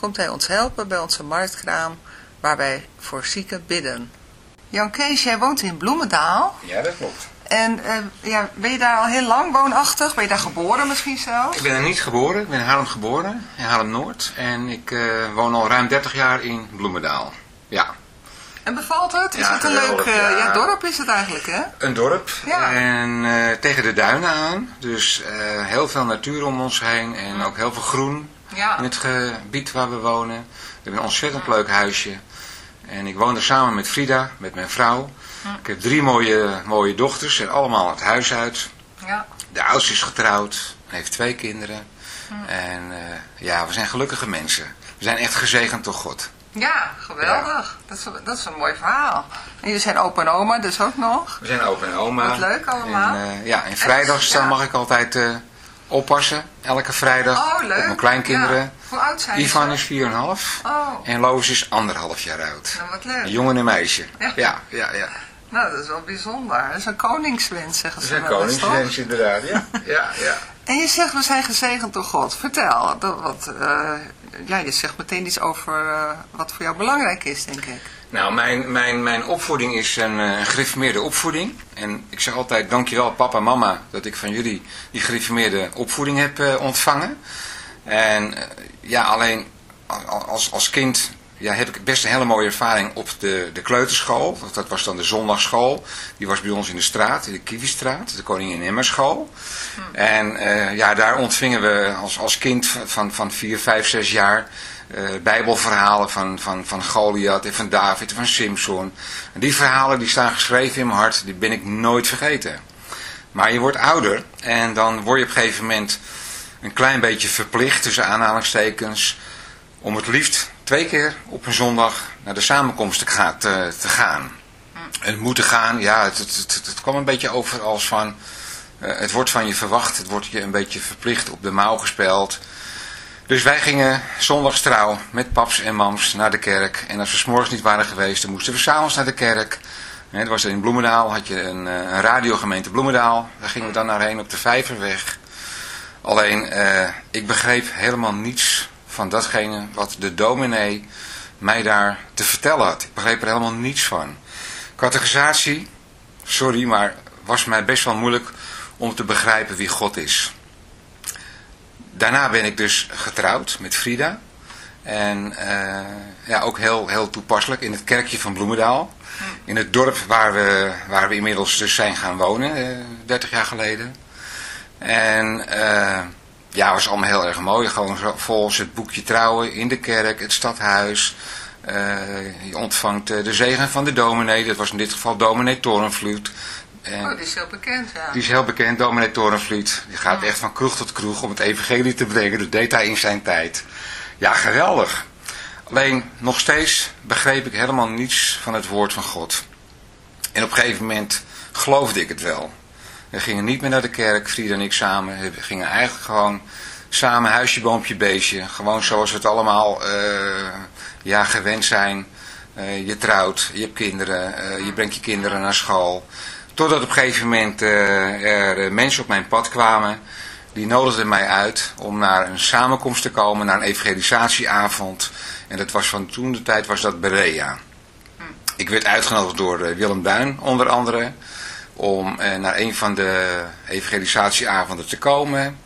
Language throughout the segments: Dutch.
komt hij ons helpen bij onze marktkraam waar wij voor zieken bidden. Jan Kees, jij woont in Bloemendaal. Ja, dat klopt. En uh, ja, ben je daar al heel lang woonachtig? Ben je daar geboren misschien zelfs? Ik ben er niet geboren. Ik ben in Haarlem geboren, in Haarlem-Noord. En ik uh, woon al ruim 30 jaar in Bloemendaal. Ja. En bevalt het? Is ja, het een leuk ja. ja. dorp is het eigenlijk, hè? Een dorp. Ja. En tegen de duinen aan. Dus heel veel natuur om ons heen. En ook heel veel groen ja. in het gebied waar we wonen. We hebben een ontzettend leuk huisje. En ik woon er samen met Frida, met mijn vrouw. Ik heb drie mooie, mooie dochters en allemaal het huis uit. Ja. De oudste is getrouwd, heeft twee kinderen. En uh, ja, we zijn gelukkige mensen. We zijn echt gezegend door God. Ja, geweldig. Ja. Dat, is, dat is een mooi verhaal. En jullie zijn opa en oma dus ook nog? We zijn opa en oma. Wat leuk allemaal. En, uh, ja, en vrijdags dan mag ik altijd uh, oppassen, elke vrijdag, oh, op mijn kleinkinderen. Ja. Hoe oud zijn Ivan is 4,5 oh. en Loos is anderhalf jaar oud. Nou, wat leuk. Een jongen en een meisje. Ja. ja, ja. ja. Nou, dat is wel bijzonder. Dat is een koningswens, zeggen ze. Dat is een koningswens, inderdaad, ja. ja, ja. En je zegt, we zijn gezegend door God. Vertel, dat, wat, uh, ja, je zegt meteen iets over uh, wat voor jou belangrijk is, denk ik. Nou, mijn, mijn, mijn opvoeding is een, een gereformeerde opvoeding. En ik zeg altijd, dankjewel papa en mama dat ik van jullie die gereformeerde opvoeding heb uh, ontvangen. En ja, alleen als, als kind ja, heb ik best een hele mooie ervaring op de, de kleuterschool. Dat was dan de zondagschool. Die was bij ons in de straat, in de Kiewistraat, de Koningin Emmerschool. Hm. En uh, ja, daar ontvingen we als, als kind van, van 4, 5, 6 jaar uh, bijbelverhalen van, van, van Goliath en van David en van Simpson. En die verhalen die staan geschreven in mijn hart, die ben ik nooit vergeten. Maar je wordt ouder en dan word je op een gegeven moment een klein beetje verplicht, tussen aanhalingstekens, om het liefst twee keer op een zondag naar de samenkomst te, gaan. Te, te gaan. En moeten gaan, ja, het, het, het, kwam een beetje over als van, uh, het wordt van je verwacht, het wordt je een beetje verplicht op de mouw gespeeld. Dus wij gingen zondags trouw met paps en mams naar de kerk. En als we s'morgens niet waren geweest, dan moesten we s'avonds naar de kerk. Dat was in Bloemendaal, had je een, een radiogemeente Bloemendaal. Daar gingen we dan naar heen op de Vijverweg. Alleen, uh, ik begreep helemaal niets van datgene wat de dominee mij daar te vertellen had. Ik begreep er helemaal niets van. Categorisatie, sorry, maar was mij best wel moeilijk om te begrijpen wie God is. Daarna ben ik dus getrouwd met Frida. En uh, ja, ook heel, heel toepasselijk in het kerkje van Bloemendaal. In het dorp waar we, waar we inmiddels dus zijn gaan wonen, uh, 30 jaar geleden. En uh, ja, was allemaal heel erg mooi. Gewoon volgens het boekje trouwen in de kerk, het stadhuis. Je ontvangt de zegen van de dominee. Dat was in dit geval dominee Torenvloed. En oh, die is heel bekend, ja. Die is heel bekend, dominee Torenvliet. Die gaat ja. echt van kroeg tot kroeg om het evangelie te brengen. Dat deed hij in zijn tijd. Ja, geweldig. Alleen, nog steeds begreep ik helemaal niets van het woord van God. En op een gegeven moment geloofde ik het wel. We gingen niet meer naar de kerk, Frieda en ik samen. We gingen eigenlijk gewoon samen huisje, boompje, beestje. Gewoon zoals we het allemaal uh, ja, gewend zijn. Uh, je trouwt, je hebt kinderen, uh, je brengt je kinderen naar school. Totdat op een gegeven moment er mensen op mijn pad kwamen. Die nodigden mij uit om naar een samenkomst te komen, naar een evangelisatieavond. En dat was van toen de tijd was dat Berea. Ik werd uitgenodigd door Willem Duin onder andere om eh, naar een van de evangelisatieavonden te komen.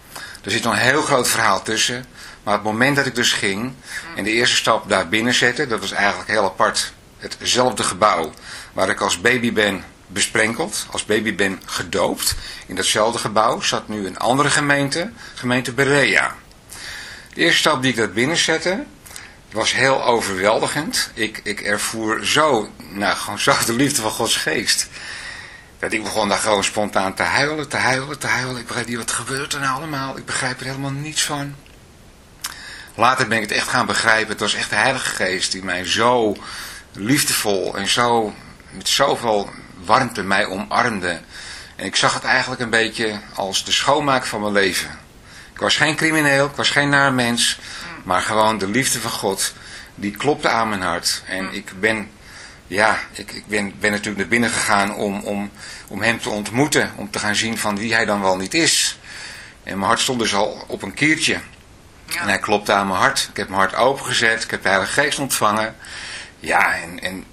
Er zit nog een heel groot verhaal tussen. Maar het moment dat ik dus ging en de eerste stap daar binnen zette, dat was eigenlijk heel apart. Hetzelfde gebouw waar ik als baby ben besprenkeld, als baby ben gedoopt. In datzelfde gebouw zat nu een andere gemeente, gemeente Berea. De eerste stap die ik daar binnen zette, was heel overweldigend. Ik, ik ervoer zo, nou gewoon zo de liefde van Gods geest. Dat ik begon daar gewoon spontaan te huilen, te huilen, te huilen. Ik begrijp niet, wat gebeurt er nou allemaal? Ik begrijp er helemaal niets van. later ben ik het echt gaan begrijpen. Het was echt de Heilige Geest die mij zo liefdevol en zo met zoveel warmte mij omarmde. En ik zag het eigenlijk een beetje als de schoonmaak van mijn leven. Ik was geen crimineel, ik was geen naar mens, maar gewoon de liefde van God, die klopte aan mijn hart. En ik ben, ja, ik, ik ben, ben natuurlijk naar binnen gegaan om, om, om hem te ontmoeten, om te gaan zien van wie hij dan wel niet is. En mijn hart stond dus al op een kiertje. Ja. En hij klopte aan mijn hart. Ik heb mijn hart opengezet, ik heb de Heilige Geest ontvangen. Ja, en, en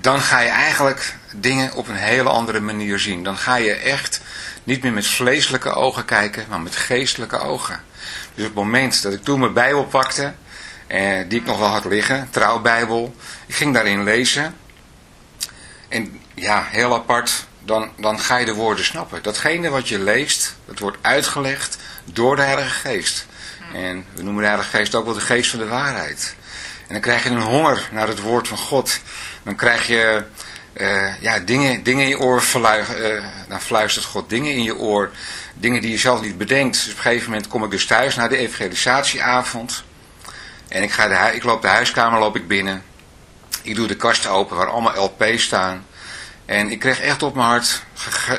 dan ga je eigenlijk dingen op een hele andere manier zien. Dan ga je echt niet meer met vleeselijke ogen kijken, maar met geestelijke ogen. Dus op het moment dat ik toen mijn Bijbel pakte, eh, die ik nog wel had liggen, trouwbijbel, ik ging daarin lezen. En ja, heel apart, dan, dan ga je de woorden snappen. Datgene wat je leest, dat wordt uitgelegd door de Heilige Geest. En we noemen de Heilige Geest ook wel de geest van de waarheid. En dan krijg je een honger naar het woord van God. Dan krijg je uh, ja, dingen, dingen in je oor fluistert, uh, dan fluistert God dingen in je oor. Dingen die je zelf niet bedenkt. Dus op een gegeven moment kom ik dus thuis na de evangelisatieavond. En ik, ga de, ik loop de huiskamer loop ik binnen. Ik doe de kast open waar allemaal LP's staan. En ik kreeg echt op mijn hart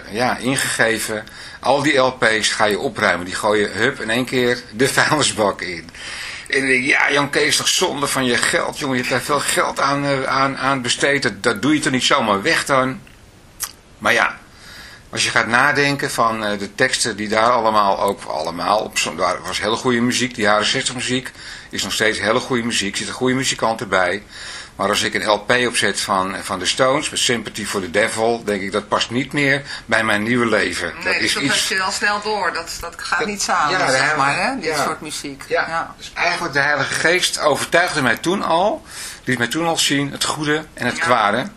ja, ingegeven. Al die LP's ga je opruimen. Die gooi je hup in één keer de vuilnisbak in. En ja Jan Kees, toch zonde van je geld, jongen. Je hebt daar veel geld aan, uh, aan, aan besteed. Dat, dat doe je toch niet zomaar weg dan? Maar ja, als je gaat nadenken van uh, de teksten die daar allemaal ook allemaal daar was hele goede muziek, die jaren 60 muziek is nog steeds hele goede muziek, zit een goede muzikant erbij. Maar als ik een LP opzet van, van de Stones, met Sympathy for the Devil, denk ik dat past niet meer bij mijn nieuwe leven. Nee, dat is dat iets... je al snel door. Dat, dat gaat niet samen, ja, zeg maar, hè? dit soort muziek. Ja. ja. dus eigenlijk de Heilige Geest overtuigde mij toen al, liet mij toen al zien het goede en het kwade,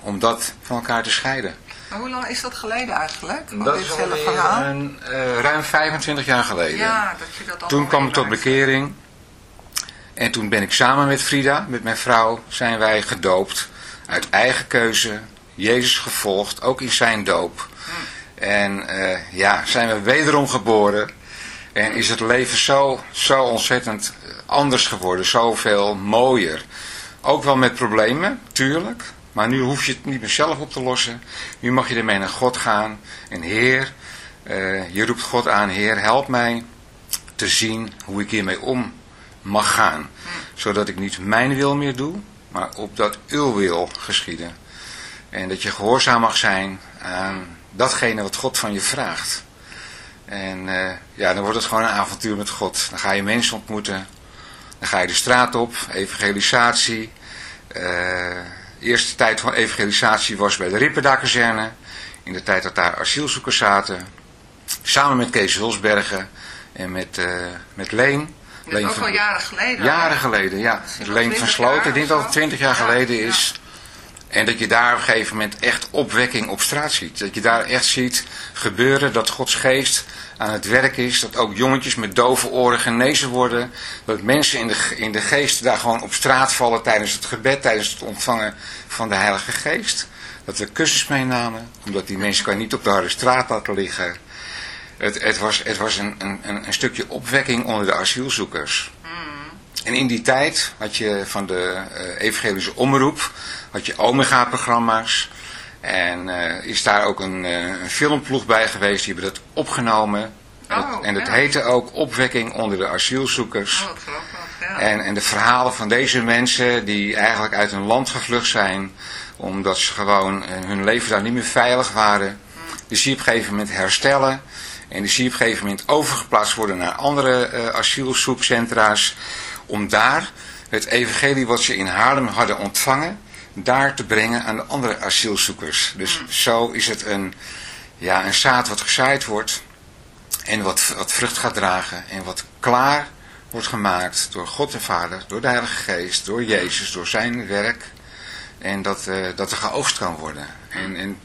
om dat van elkaar te scheiden. Maar hoe lang is dat geleden eigenlijk? Dat is hele verhaal? Een, uh, ruim 25 jaar geleden. Ja, dat je dat Toen kwam ik tot bekering. En toen ben ik samen met Frida, met mijn vrouw, zijn wij gedoopt. Uit eigen keuze, Jezus gevolgd, ook in zijn doop. En uh, ja, zijn we wederom geboren. En is het leven zo, zo ontzettend anders geworden, zoveel mooier. Ook wel met problemen, tuurlijk. Maar nu hoef je het niet meer zelf op te lossen. Nu mag je ermee naar God gaan. En Heer, uh, je roept God aan, Heer, help mij te zien hoe ik hiermee om mag gaan. Zodat ik niet mijn wil meer doe, maar opdat uw wil geschieden. En dat je gehoorzaam mag zijn aan datgene wat God van je vraagt. En uh, ja, dan wordt het gewoon een avontuur met God. Dan ga je mensen ontmoeten. Dan ga je de straat op, evangelisatie. De eerste tijd van evangelisatie was bij de Ripperda-kazerne. In de tijd dat daar asielzoekers zaten. Samen met Kees Hulsbergen en met, uh, met Leen. Dat is ook al jaren geleden. Jaren geleden, ja. Leen van Sloten, ik denk dat het twintig jaar geleden is. En dat je daar op een gegeven moment echt opwekking op straat ziet. Dat je daar echt ziet gebeuren dat Gods geest aan het werk is. Dat ook jongetjes met dove oren genezen worden. Dat mensen in de, in de geest daar gewoon op straat vallen tijdens het gebed, tijdens het ontvangen van de Heilige Geest. Dat we kussens meenamen, omdat die mensen kan niet op de harde straat laten liggen. Het, het, was, het was een, een, een stukje opwekking onder de asielzoekers. Mm. En in die tijd had je van de uh, evangelische omroep, had je Omega-programma's. En uh, is daar ook een, uh, een, filmploeg bij geweest, die hebben dat opgenomen. Oh, en het ja. heette ook Opwekking onder de asielzoekers. Oh, ja. en, en de verhalen van deze mensen die eigenlijk uit hun land gevlucht zijn, omdat ze gewoon hun leven daar niet meer veilig waren. Die zie je op een gegeven moment herstellen. En die zie je op een gegeven moment overgeplaatst worden naar andere uh, asielzoekcentra's. Om daar het evangelie wat ze in Haarlem hadden ontvangen, daar te brengen aan de andere asielzoekers. Dus mm. zo is het een, ja, een zaad wat gezaaid wordt. En wat, wat vrucht gaat dragen. En wat klaar wordt gemaakt door God de Vader, door de Heilige Geest, door Jezus, door zijn werk. En dat, uh, dat er geoogst kan worden. En, en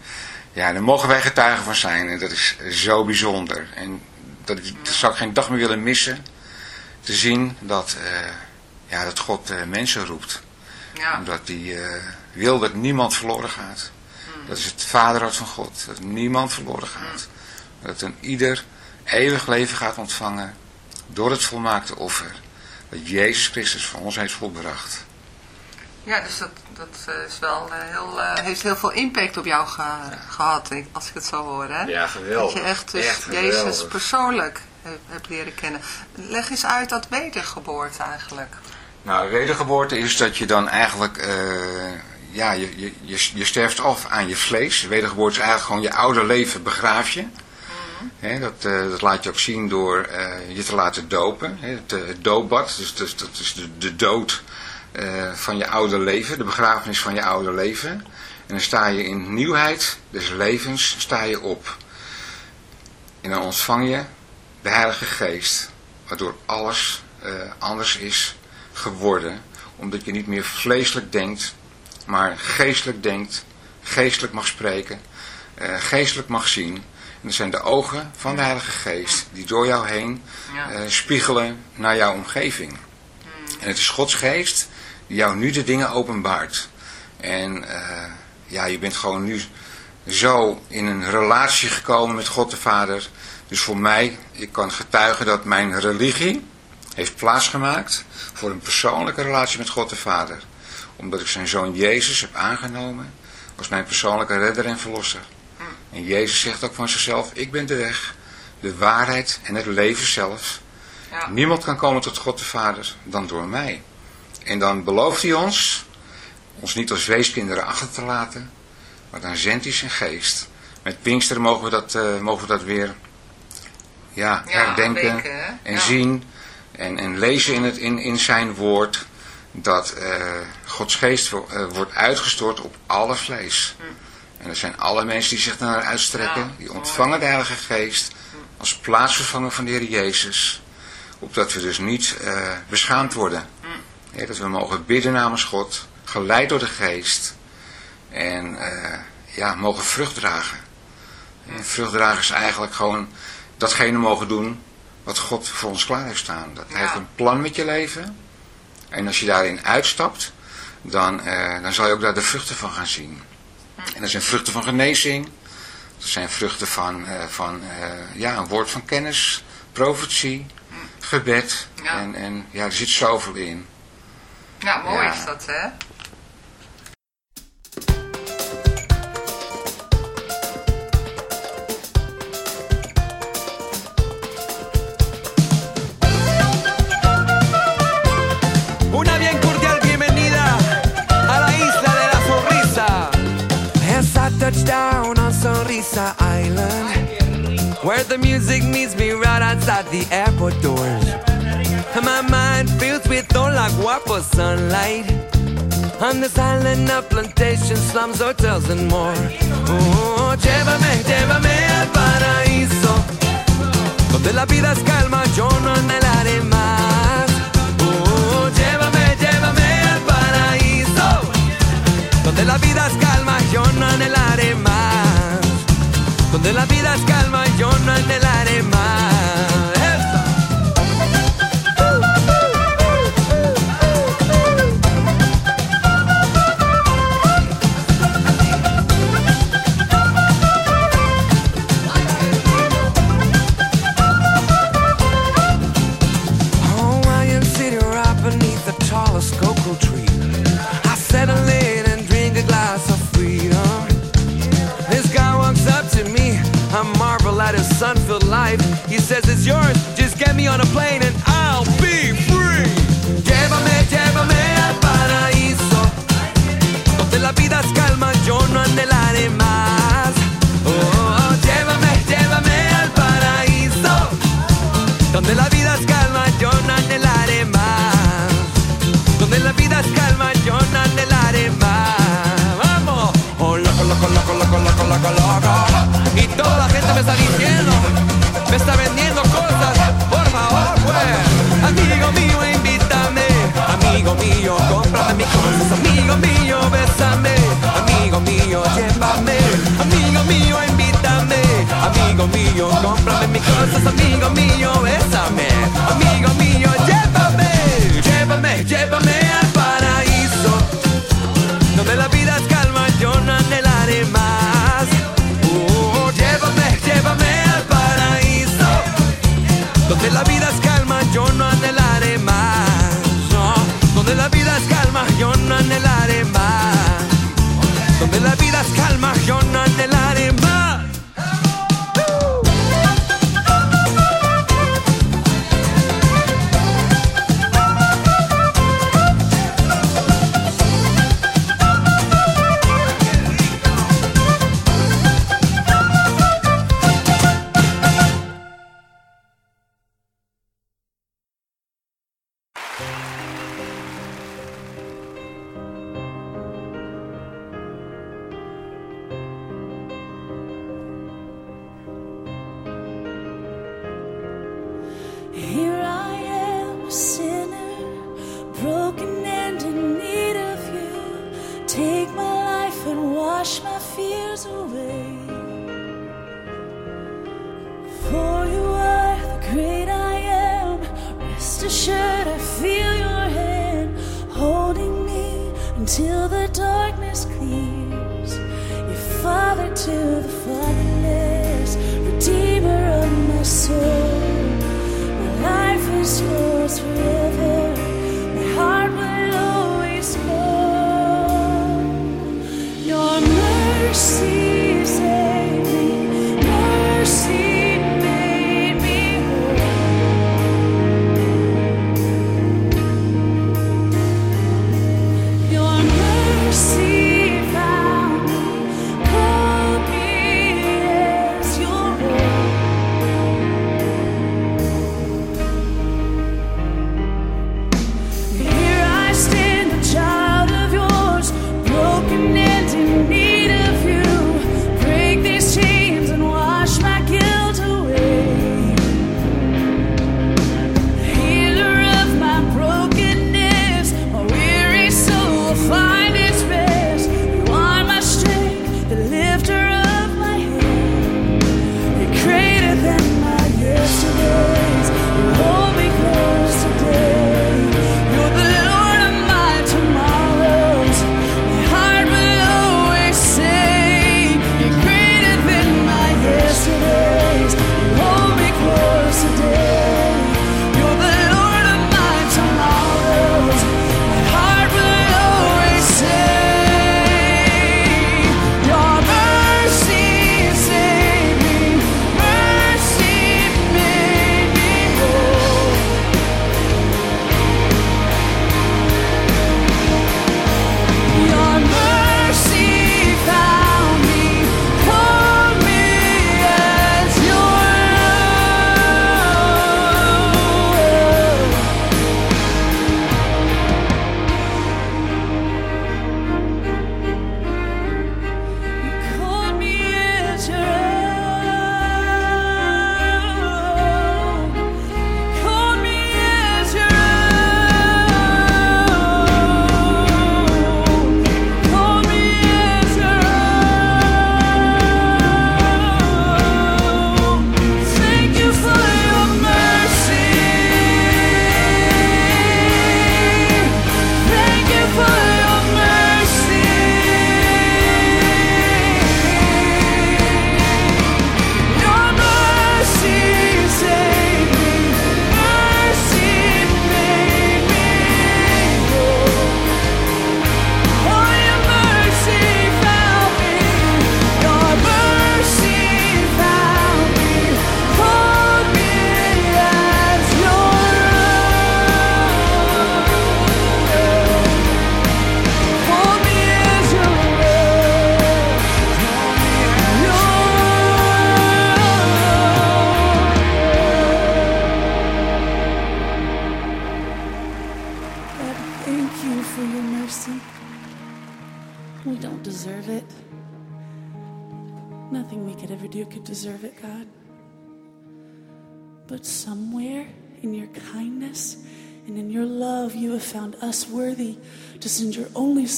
ja, daar mogen wij getuigen van zijn. En dat is zo bijzonder. En dat, dat zou ik geen dag meer willen missen. Te zien dat, uh, ja, dat God uh, mensen roept. Ja. Omdat hij uh, wil dat niemand verloren gaat. Mm. Dat is het vaderhart van God. Dat niemand verloren gaat. Mm. Dat een ieder eeuwig leven gaat ontvangen door het volmaakte offer. dat Jezus Christus voor ons heeft volbracht. Ja, dus dat, dat eh, is wel uh, heel, uh, heeft heel veel impact op jou ge gehad, als ik het zo hoor. Hè? Ja, geweldig. Dat je echt, dus echt Jezus persoonlijk hebt leren kennen. Leg eens uit dat wedergeboorte eigenlijk. Nou, wedergeboorte is dat je dan eigenlijk, ja, je, je, je, je sterft af aan je vlees. Wedergeboorte is eigenlijk gewoon je oude leven begraaf je. He, dat, uh, dat, laat je ook zien door uh, je te laten dopen. He, het, het, doopbad, dus, dus, dat is de, de dood uh, van je oude leven, de begrafenis van je oude leven. En dan sta je in nieuwheid des levens sta je op. En dan ontvang je de Heilige Geest, waardoor alles anders is geworden. Omdat je niet meer vleeselijk denkt, maar geestelijk denkt, geestelijk mag spreken, geestelijk mag zien dat zijn de ogen van de Heilige Geest die door jou heen uh, spiegelen naar jouw omgeving. En het is Gods Geest jou nu de dingen openbaart. En uh, ja, je bent gewoon nu zo in een relatie gekomen met God de Vader. Dus voor mij, ik kan getuigen dat mijn religie heeft plaatsgemaakt voor een persoonlijke relatie met God de Vader. Omdat ik zijn zoon Jezus heb aangenomen als mijn persoonlijke redder en verlosser. En Jezus zegt ook van zichzelf, ik ben de weg, de waarheid en het leven zelf. Ja. Niemand kan komen tot God de Vader dan door mij. En dan belooft hij ons, ons niet als weeskinderen achter te laten, maar dan zendt hij zijn geest. Met Pinksteren mogen we dat, uh, mogen we dat weer ja, herdenken en zien en, en lezen in, het, in, in zijn woord dat uh, Gods geest uh, wordt uitgestort op alle vlees. Hm. En dat zijn alle mensen die zich naar uitstrekken. Die ontvangen de Heilige Geest als plaatsvervanger van de Heer Jezus. Opdat we dus niet beschaamd worden. Dat we mogen bidden namens God. Geleid door de Geest. En uh, ja, mogen vrucht dragen. En vrucht dragen is eigenlijk gewoon datgene mogen doen wat God voor ons klaar heeft staan. Dat Hij heeft een plan met je leven. En als je daarin uitstapt, dan, uh, dan zal je ook daar de vruchten van gaan zien. En dat zijn vruchten van genezing. Dat zijn vruchten van, uh, van ja, een woord van kennis, profetie, gebed. Ja. En, en ja, er zit zoveel in. Ja, mooi ja. is dat, hè? touchdown on Sonrisa Island Where the music meets me right outside the airport doors And my mind fills with all like guapo sunlight On this island of plantation slums, hotels and more oh, Llévame, llévame al paraíso Donde la vida es calma, yo no anhelaré más oh, Llévame, llévame al paraíso Donde la vida es calma, yo no anhelaré más. Donde la vida es calma, yo no anhelaré más. Just get me on a plane and I'll be free. Llévame, llévame al paraíso, donde la vida es calma, yo no anhelaré más. Oh, llévame, llévame al paraíso, donde la vida es calma, yo no anhelaré más. Donde la vida es calma, yo no anhelaré más. Vamos, oh, loco, loco, loco, loco, loco, loco, loco. Y toda la gente me está diciendo, me está vendiendo cosas, por favor, pues. Amigo mío, invítame, amigo mío, cómprame mis cosas, amigo mío, bésame, amigo mío, llévame, amigo mío, invítame, amigo mío, cómprame mis cosas, amigo mío, bésame, amigo mío, llévame, llévame, llévame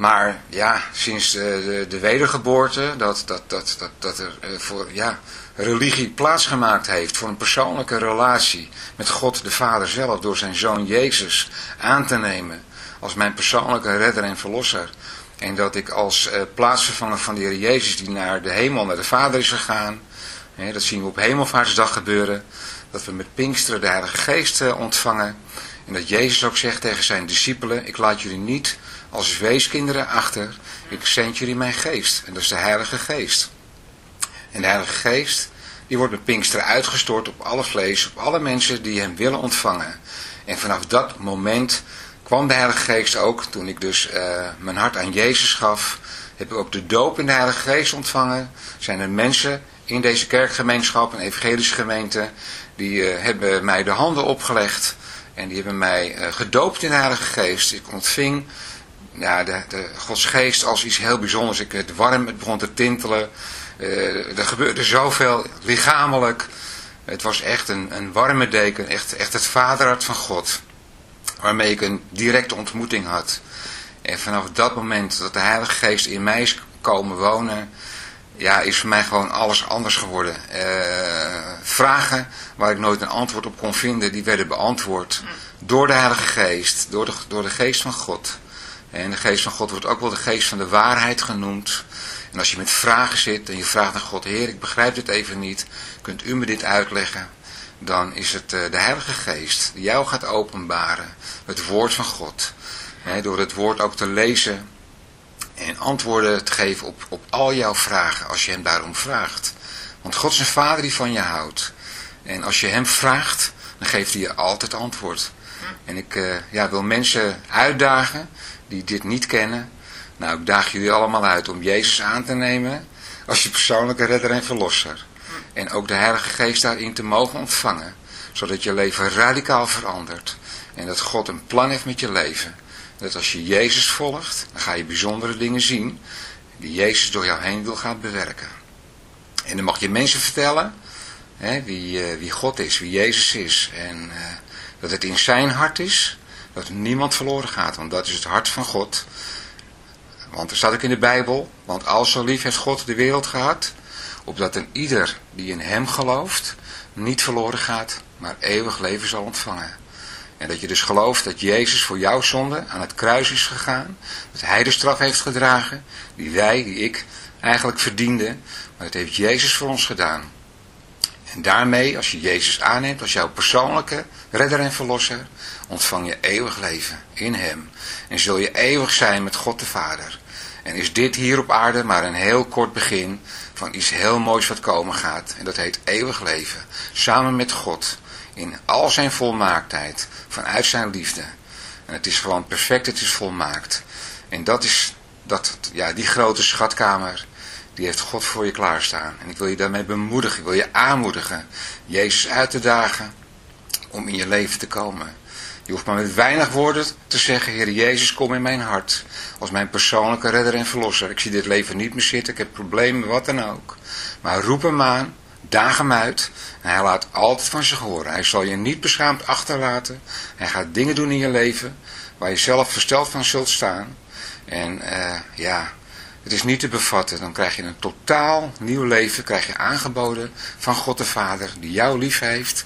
Maar ja, sinds de, de, de wedergeboorte, dat, dat, dat, dat, dat er eh, voor ja, religie plaatsgemaakt heeft voor een persoonlijke relatie met God de Vader zelf door zijn zoon Jezus aan te nemen als mijn persoonlijke redder en verlosser. En dat ik als eh, plaatsvervanger van de Heer Jezus die naar de hemel, naar de Vader is gegaan, hè, dat zien we op Hemelvaartsdag gebeuren, dat we met Pinksteren de Heilige Geest eh, ontvangen. En dat Jezus ook zegt tegen zijn discipelen, ik laat jullie niet als weeskinderen achter, ik zend jullie mijn geest. En dat is de Heilige Geest. En de Heilige Geest, die wordt met Pinksteren uitgestort op alle vlees, op alle mensen die hem willen ontvangen. En vanaf dat moment kwam de Heilige Geest ook, toen ik dus eh, mijn hart aan Jezus gaf, heb ik ook de doop in de Heilige Geest ontvangen. Zijn er mensen in deze kerkgemeenschap, een evangelische gemeente, die eh, hebben mij de handen opgelegd en die hebben mij eh, gedoopt in de Heilige Geest. Ik ontving ja, de, de Gods geest als iets heel bijzonders. Ik werd warm, het begon te tintelen. Eh, er gebeurde zoveel lichamelijk. Het was echt een, een warme deken, echt, echt het vaderhart van God. Waarmee ik een directe ontmoeting had. En vanaf dat moment dat de Heilige Geest in mij is komen wonen, ja, is voor mij gewoon alles anders geworden. Eh, vragen waar ik nooit een antwoord op kon vinden, die werden beantwoord door de Heilige Geest, door de, door de Geest van God. En de Geest van God wordt ook wel de Geest van de waarheid genoemd. En als je met vragen zit en je vraagt aan God, Heer, ik begrijp dit even niet, kunt u me dit uitleggen? Dan is het eh, de Heilige Geest die jou gaat openbaren, het woord van God. Door het woord ook te lezen en antwoorden te geven op, op al jouw vragen als je hem daarom vraagt. Want God is een vader die van je houdt. En als je hem vraagt, dan geeft hij je altijd antwoord. En ik eh, ja, wil mensen uitdagen die dit niet kennen. Nou, ik daag jullie allemaal uit om Jezus aan te nemen als je persoonlijke redder en verlosser. En ook de Heilige Geest daarin te mogen ontvangen. Zodat je leven radicaal verandert. En dat God een plan heeft met je leven. Dat als je Jezus volgt, dan ga je bijzondere dingen zien. Die Jezus door jou heen wil gaan bewerken. En dan mag je mensen vertellen hè, wie, eh, wie God is, wie Jezus is. En eh, dat het in zijn hart is, dat niemand verloren gaat. Want dat is het hart van God. Want er staat ook in de Bijbel, want al zo lief heeft God de wereld gehad, opdat een ieder die in hem gelooft, niet verloren gaat, maar eeuwig leven zal ontvangen. En dat je dus gelooft dat Jezus voor jouw zonde aan het kruis is gegaan, dat hij de straf heeft gedragen, die wij, die ik, eigenlijk verdienden, maar dat heeft Jezus voor ons gedaan. En daarmee, als je Jezus aanneemt als jouw persoonlijke redder en verlosser, ontvang je eeuwig leven in hem. En zul je eeuwig zijn met God de Vader. En is dit hier op aarde maar een heel kort begin van iets heel moois wat komen gaat. En dat heet eeuwig leven. Samen met God. In al zijn volmaaktheid. Vanuit zijn liefde. En het is gewoon perfect, het is volmaakt. En dat is dat, ja, die grote schatkamer, die heeft God voor je klaarstaan. En ik wil je daarmee bemoedigen, ik wil je aanmoedigen, Jezus uit te dagen om in je leven te komen. Je hoeft maar met weinig woorden te zeggen, Heer Jezus, kom in mijn hart. Als mijn persoonlijke redder en verlosser. Ik zie dit leven niet meer zitten, ik heb problemen, wat dan ook. Maar roep hem aan, daag hem uit. En hij laat altijd van zich horen. Hij zal je niet beschaamd achterlaten. Hij gaat dingen doen in je leven waar je zelf versteld van zult staan. En uh, ja, het is niet te bevatten. Dan krijg je een totaal nieuw leven, krijg je aangeboden van God de Vader, die jou lief heeft.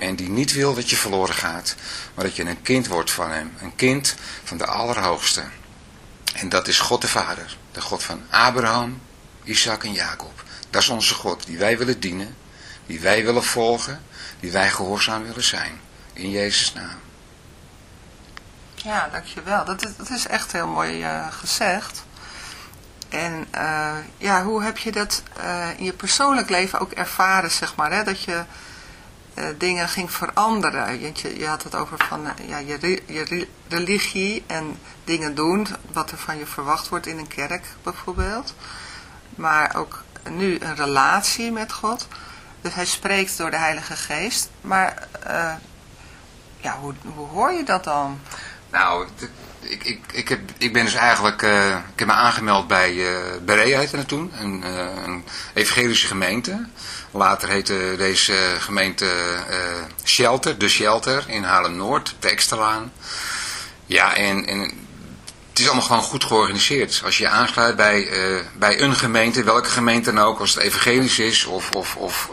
En die niet wil dat je verloren gaat, maar dat je een kind wordt van hem. Een kind van de Allerhoogste. En dat is God de Vader. De God van Abraham, Isaac en Jacob. Dat is onze God die wij willen dienen. Die wij willen volgen. Die wij gehoorzaam willen zijn. In Jezus' naam. Ja, dankjewel. Dat is, dat is echt heel mooi uh, gezegd. En uh, ja, hoe heb je dat uh, in je persoonlijk leven ook ervaren, zeg maar, hè? dat je dingen ging veranderen? Je, je had het over van ja, je, je religie en dingen doen, wat er van je verwacht wordt in een kerk bijvoorbeeld. Maar ook nu een relatie met God. Dus hij spreekt door de Heilige Geest. Maar ja, hoe, hoe hoor je dat dan? Nou, ik, ik, ik, heb, ik ben dus eigenlijk, uh, ik heb me aangemeld bij uh, Berea heette het toen, een, uh, een evangelische gemeente. Later heette deze gemeente Shelter, de Shelter in Haarlem-Noord, de Eksterlaan. Ja, en, en het is allemaal gewoon goed georganiseerd. Als je je aansluit bij, bij een gemeente, welke gemeente dan ook, als het evangelisch is of, of, of,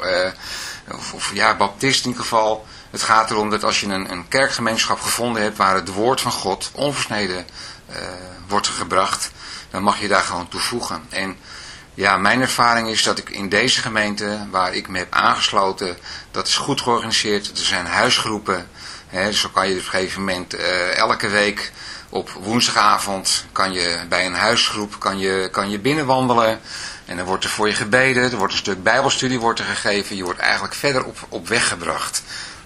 of, of ja, baptist in ieder geval het gaat erom dat als je een, een kerkgemeenschap gevonden hebt waar het woord van God onversneden uh, wordt gebracht, dan mag je daar gewoon toevoegen. En ja, mijn ervaring is dat ik in deze gemeente waar ik me heb aangesloten, dat is goed georganiseerd. Er zijn huisgroepen, hè, dus zo kan je op een gegeven moment uh, elke week op woensdagavond kan je bij een huisgroep kan je, kan je binnenwandelen. En dan wordt er voor je gebeden, er wordt een stuk bijbelstudie wordt er gegeven. Je wordt eigenlijk verder op, op weg gebracht.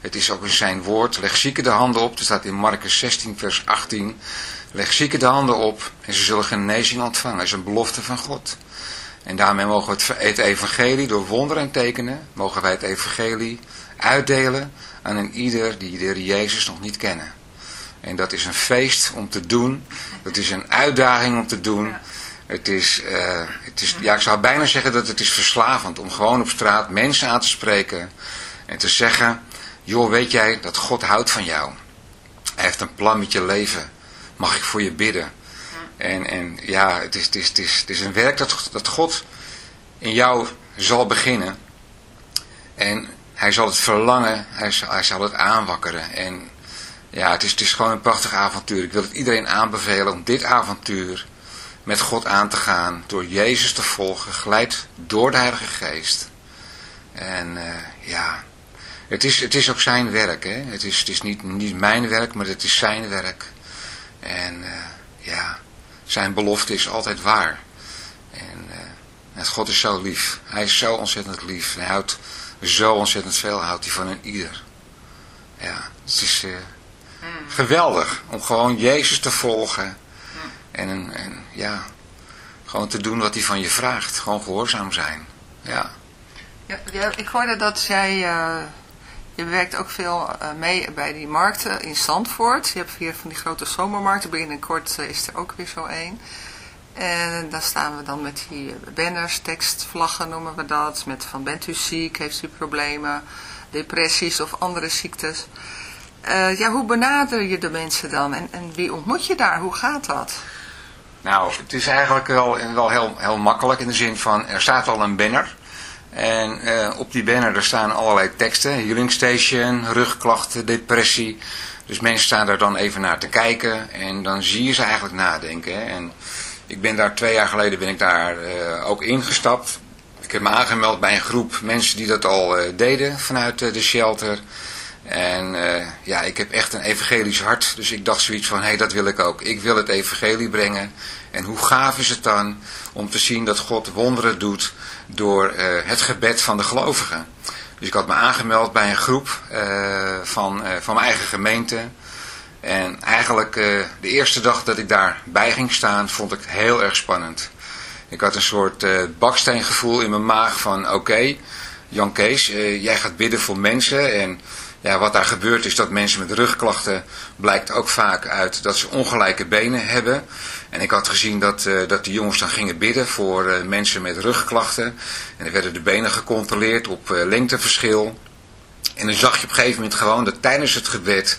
het is ook in zijn woord. Leg zieken de handen op. Er staat in Marcus 16 vers 18. Leg zieken de handen op en ze zullen genezing ontvangen. Dat is een belofte van God. En daarmee mogen we het evangelie door wonderen en tekenen, mogen wij het evangelie uitdelen aan een ieder die de Jezus nog niet kennen. En dat is een feest om te doen. Dat is een uitdaging om te doen. Het is, uh, het is, ja, ik zou bijna zeggen dat het is verslavend om gewoon op straat mensen aan te spreken en te zeggen, joh, weet jij dat God houdt van jou? Hij heeft een plan met je leven. Mag ik voor je bidden? En, en ja, het is, het, is, het, is, het is een werk dat, dat God in jou zal beginnen. En hij zal het verlangen, hij zal, hij zal het aanwakkeren. En ja, het is, het is gewoon een prachtig avontuur. Ik wil het iedereen aanbevelen om dit avontuur met God aan te gaan. Door Jezus te volgen, geleid door de Heilige Geest. En uh, ja, het is, het is ook zijn werk. Hè? Het is, het is niet, niet mijn werk, maar het is zijn werk. En uh, ja, zijn belofte is altijd waar. En uh, God is zo lief. Hij is zo ontzettend lief. Hij houdt zo ontzettend veel houdt hij van een ieder. Ja, het is uh, geweldig om gewoon Jezus te volgen. En, en ja, gewoon te doen wat hij van je vraagt. Gewoon gehoorzaam zijn. Ja. Ja, ja ik hoorde dat jij je werkt ook veel uh, mee bij die markten in Zandvoort. Je hebt hier van die grote zomermarkten. Binnenkort uh, is er ook weer zo één. En daar staan we dan met die banners, tekstvlaggen noemen we dat. Met van bent u ziek, heeft u problemen. depressies of andere ziektes. Eh, ja, hoe benader je de mensen dan en, en wie ontmoet je daar? Hoe gaat dat? Nou, het is eigenlijk wel, wel heel, heel makkelijk in de zin van, er staat al een banner. En eh, op die banner er staan allerlei teksten, healing station, rugklachten, depressie. Dus mensen staan daar dan even naar te kijken en dan zie je ze eigenlijk nadenken. Hè. En ik ben daar twee jaar geleden ben ik daar eh, ook ingestapt. Ik heb me aangemeld bij een groep mensen die dat al eh, deden vanuit de shelter. En ja, ik heb echt een evangelisch hart. Dus ik dacht zoiets van, hé, hey, dat wil ik ook. Ik wil het evangelie brengen. En hoe gaaf is het dan om te zien dat God wonderen doet door uh, het gebed van de gelovigen. Dus ik had me aangemeld bij een groep uh, van, uh, van mijn eigen gemeente. En eigenlijk de eerste dag dat ik daarbij ging staan, vond ik heel erg spannend. Ik had een soort baksteengevoel in mijn maag van, oké, Jan Kees, jij gaat bidden voor mensen en ja, wat daar gebeurt is dat mensen met rugklachten blijkt ook vaak uit dat ze ongelijke benen hebben. En ik had gezien dat, uh, dat die jongens dan gingen bidden voor uh, mensen met rugklachten. En er werden de benen gecontroleerd op uh, lengteverschil. En dan zag je op een gegeven moment gewoon dat tijdens het gebed,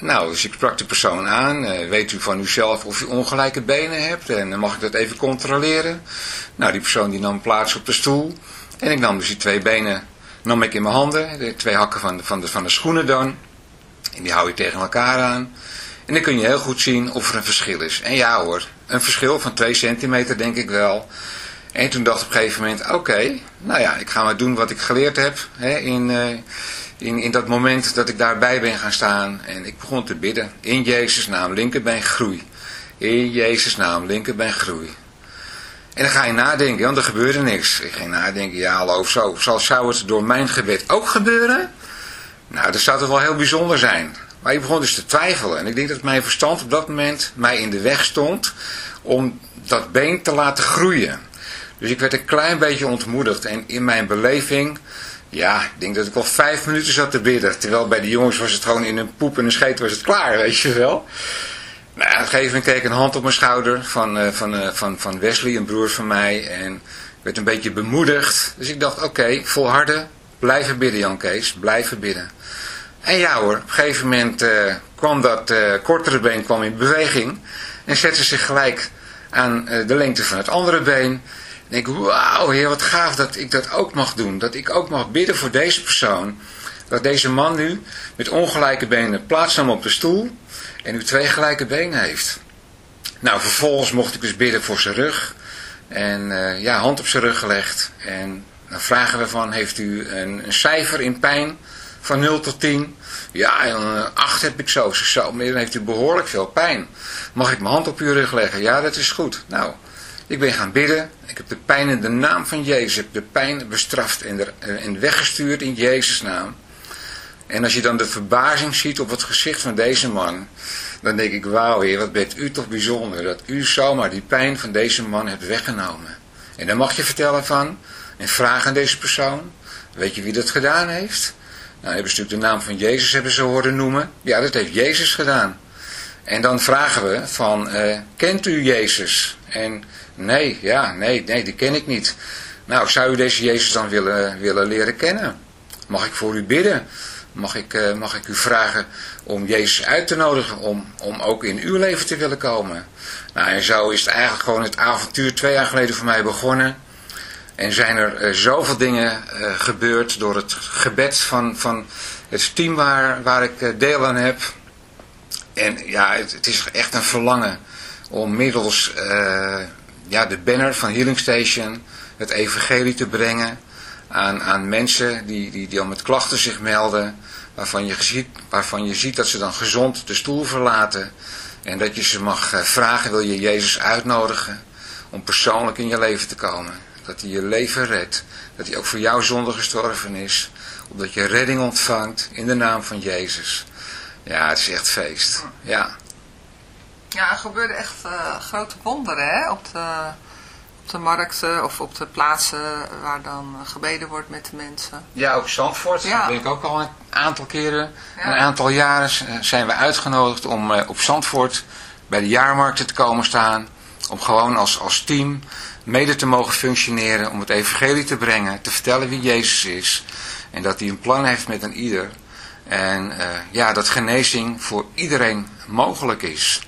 Nou, dus ik sprak de persoon aan. weet u van uzelf of u ongelijke benen hebt? En dan mag ik dat even controleren. Nou, die persoon die nam plaats op de stoel. En ik nam dus die twee benen nam ik in mijn handen. De twee hakken van de, van de, van de schoenen dan. En die hou je tegen elkaar aan. En dan kun je heel goed zien of er een verschil is. En ja hoor, een verschil van 2 centimeter denk ik wel. En toen dacht ik op een gegeven moment, oké, nou ja, ik ga maar doen wat ik geleerd heb hè, in, uh, in, in dat moment dat ik daarbij ben gaan staan. En ik begon te bidden, in Jezus naam, linkerbeen groei. In Jezus naam, linkerbeen groei. En dan ga je nadenken, want er gebeurde niks. Ik ging nadenken, ja hallo, zo, zal, zou het door mijn gebed ook gebeuren? Nou, dat zou toch wel heel bijzonder zijn. Maar ik begon dus te twijfelen. En ik denk dat mijn verstand op dat moment mij in de weg stond om dat been te laten groeien. Dus ik werd een klein beetje ontmoedigd. En in mijn beleving, ja, ik denk dat ik al vijf minuten zat te bidden. Terwijl bij de jongens was het gewoon in een poep en een scheet was het klaar, weet je wel. Nou, op een gegeven moment kreeg ik een hand op mijn schouder van, uh, van, uh, van, van Wesley, een broer van mij. En ik werd een beetje bemoedigd. Dus ik dacht, oké, okay, volharden, blijven bidden Jan Kees, blijven bidden. En ja hoor, op een gegeven moment uh, kwam dat kortere been kwam in beweging en zette zich gelijk aan de lengte van het andere been. En ik, wauw heer, wat gaaf dat ik dat ook mag doen. Dat ik ook mag bidden voor deze persoon. Dat deze man nu met ongelijke benen plaatsnam op de stoel en nu twee gelijke benen heeft. Nou, vervolgens mocht ik dus bidden voor zijn rug. En ja, hand op zijn rug gelegd. En dan vragen we van, heeft u een, een cijfer in pijn? van 0 tot 10. Ja, en een 8 heb ik zo. Zo, dan heeft u behoorlijk veel pijn. Mag ik mijn hand op uw rug leggen? Ja, dat is goed. Nou, ik ben gaan bidden. Ik heb de pijn in de naam van Jezus. Heb de pijn bestraft en, er, en weggestuurd in Jezus' naam. En als je dan de verbazing ziet op het gezicht van deze man, dan denk ik, wauw heer, wat bent u toch bijzonder, dat u zomaar die pijn van deze man hebt weggenomen. En dan mag je vertellen van, en vragen aan deze persoon, weet je wie dat gedaan heeft? Nou, hebben ze natuurlijk de naam van Jezus hebben ze horen noemen. Ja, dat heeft Jezus gedaan. En dan vragen we van, uh, kent u Jezus? En nee, ja, nee, nee, die ken ik niet. Nou, zou u deze Jezus dan willen, willen leren kennen? Mag ik voor u bidden? Mag ik, uh, mag ik u vragen om Jezus uit te nodigen om, om ook in uw leven te willen komen? Nou, en zo is het eigenlijk gewoon het avontuur twee jaar geleden voor mij begonnen. En zijn er uh, zoveel dingen uh, gebeurd door het gebed van, van het team waar, waar ik deel aan heb. En ja, het, het, is echt een verlangen om middels ja, de banner van Healing Station het evangelie te brengen aan, aan mensen die, die, die al met klachten zich melden. Waarvan je, ziet, waarvan je ziet dat ze dan gezond de stoel verlaten. En dat je ze mag vragen, wil je Jezus uitnodigen om persoonlijk in je leven te komen dat hij je leven redt, dat hij ook voor jouw zonde gestorven is, opdat je redding ontvangt in de naam van Jezus. Ja, het is echt feest. Ja. Ja, er gebeurden echt eh, grote wonderen hè? Op, de, op de markten of op de plaatsen waar dan gebeden wordt met de mensen. Ja, ook Zandvoort. Ja. Daar ben ik ook al een aantal keren, Ja. een aantal jaren eh, zijn we uitgenodigd om eh, op Zandvoort bij de jaarmarkten te komen staan. Om gewoon als, als team mede te mogen functioneren, om het evangelie te brengen, te vertellen wie Jezus is. En dat hij een plan heeft met een ieder. En ja, dat genezing voor iedereen mogelijk is.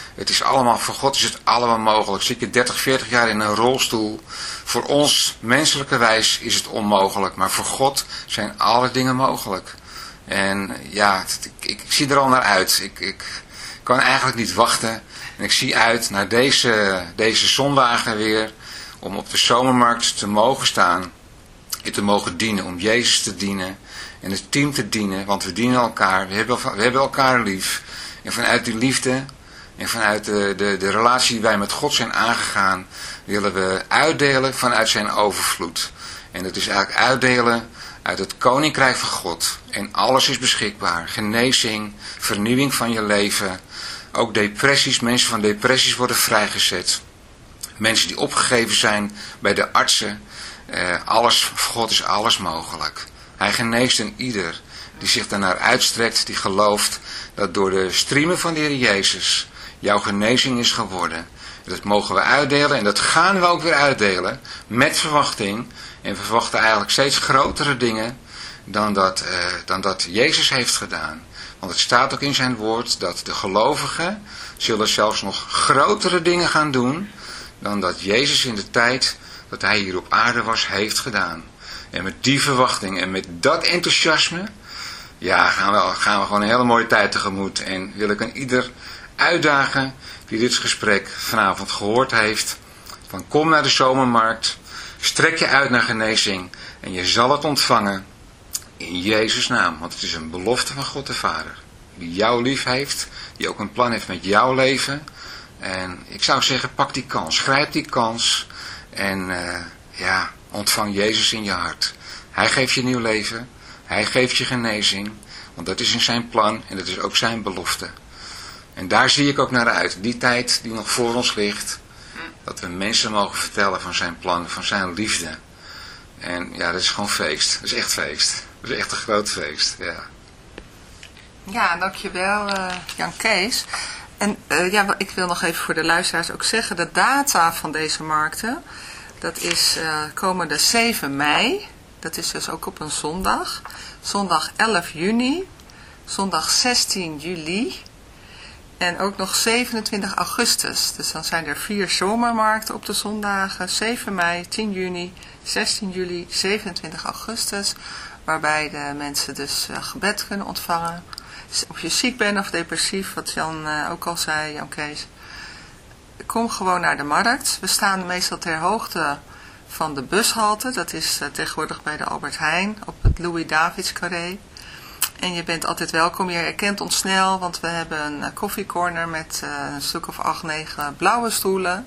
het is allemaal, voor God is het allemaal mogelijk. Zit je 30, 40 jaar in een rolstoel, voor ons, menselijke wijs, is het onmogelijk. Maar voor God zijn alle dingen mogelijk. En ja, ik, ik zie er al naar uit. Ik, ik kan eigenlijk niet wachten. En ik zie uit naar deze, deze zondagen weer, om op de zomermarkt te mogen staan. En te mogen dienen, om Jezus te dienen. En het team te dienen, want we dienen elkaar. We hebben, we hebben elkaar lief. En vanuit die liefde en vanuit de, de, de relatie die wij met God zijn aangegaan, willen we uitdelen vanuit zijn overvloed. En dat is eigenlijk uitdelen uit het koninkrijk van God. En alles is beschikbaar. Genezing, vernieuwing van je leven. Ook depressies, mensen van depressies worden vrijgezet. Mensen die opgegeven zijn bij de artsen. Eh, alles, voor God is alles mogelijk. Hij geneest een ieder die zich daarnaar uitstrekt, die gelooft dat door de streamen van de Heer Jezus jouw genezing is geworden. Dat mogen we uitdelen en dat gaan we ook weer uitdelen met verwachting. En we verwachten eigenlijk steeds grotere dingen dan dat, eh, dan dat Jezus heeft gedaan. Want het staat ook in zijn woord dat de gelovigen zullen zelfs nog grotere dingen gaan doen dan dat Jezus in de tijd dat hij hier op aarde was heeft gedaan. En met die verwachting en met dat enthousiasme, ja, gaan we, gaan we gewoon een hele mooie tijd tegemoet. En wil ik aan ieder uitdagen die dit gesprek vanavond gehoord heeft, van kom naar de zomermarkt, strek je uit naar genezing en je zal het ontvangen in Jezus' naam. Want het is een belofte van God de Vader, die jou lief heeft, die ook een plan heeft met jouw leven. En ik zou zeggen, pak die kans, grijp die kans en eh, ja, ontvang Jezus in je hart. Hij geeft je nieuw leven, hij geeft je genezing, want dat is in zijn plan en dat is ook zijn belofte. En daar zie ik ook naar uit, die tijd die nog voor ons ligt, dat we mensen mogen vertellen van zijn plan, van zijn liefde. En ja, dat is gewoon feest, dat is echt feest. Dat is echt een groot feest, ja. Ja, dankjewel eh, Jan Kees. En eh, ja, ik wil nog even voor de luisteraars ook zeggen, de data van deze markten, dat is eh, komende 7 mei, dat is dus ook op een zondag, zondag 11 juni, zondag 16 juli en ook nog 27 augustus. Dus dan zijn er vier zomermarkten op de zondagen, 7 mei, 10 juni, 16 juli, 27 augustus, waarbij de mensen dus eh, gebed kunnen ontvangen of je ziek bent of depressief, wat Jan eh, ook al zei, Jan Kees. Kom gewoon naar de markt. We staan meestal ter hoogte van de bushalte. Dat is eh, tegenwoordig bij de Albert Heijn op het Louis Davids carré. En je bent altijd welkom. Je herkent ons snel, want we hebben een eh, koffiecorner met eh, een stuk of acht, negen blauwe stoelen.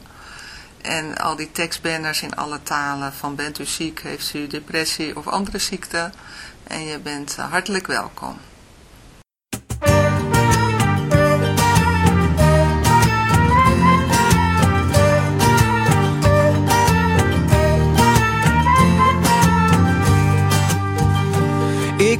En al die tekstbanners in alle talen van bent u ziek, heeft u depressie of andere ziekte. En je bent eh, hartelijk welkom.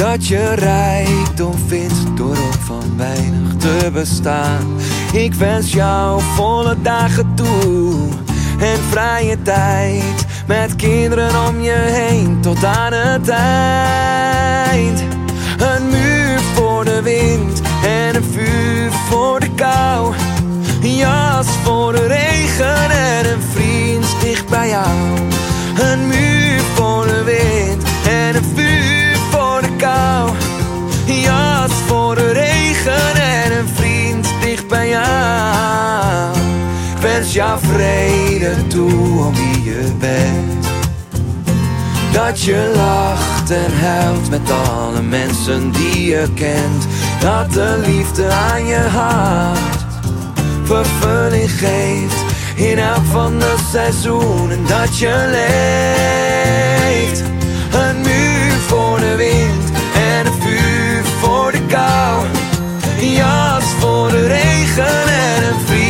Dat je rijkdom vindt door ook van weinig te bestaan. Ik wens jou volle dagen toe en vrije tijd met kinderen om je heen tot aan het eind. Een muur voor de wind en een vuur voor de kou. Een jas voor de regen en een vriend dicht bij jou. Een muur voor de wind Jou vrede toe om wie je bent. Dat je lacht en huilt met alle mensen die je kent. Dat de liefde aan je hart vervulling geeft. In elk van de seizoenen dat je leeft. Een muur voor de wind en een vuur voor de kou. Een jas voor de regen en een vriend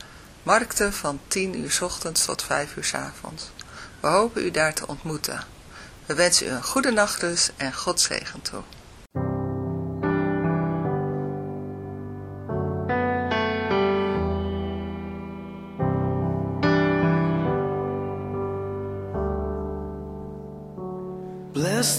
markten van 10 uur ochtends tot 5 uur avonds. We hopen u daar te ontmoeten. We wensen u een goede nachtrust en God zegen toe. Bless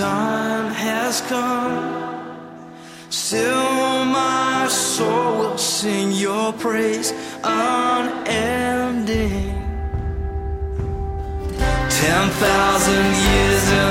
time has come. Still, my soul will sing your praise unending. Ten thousand years.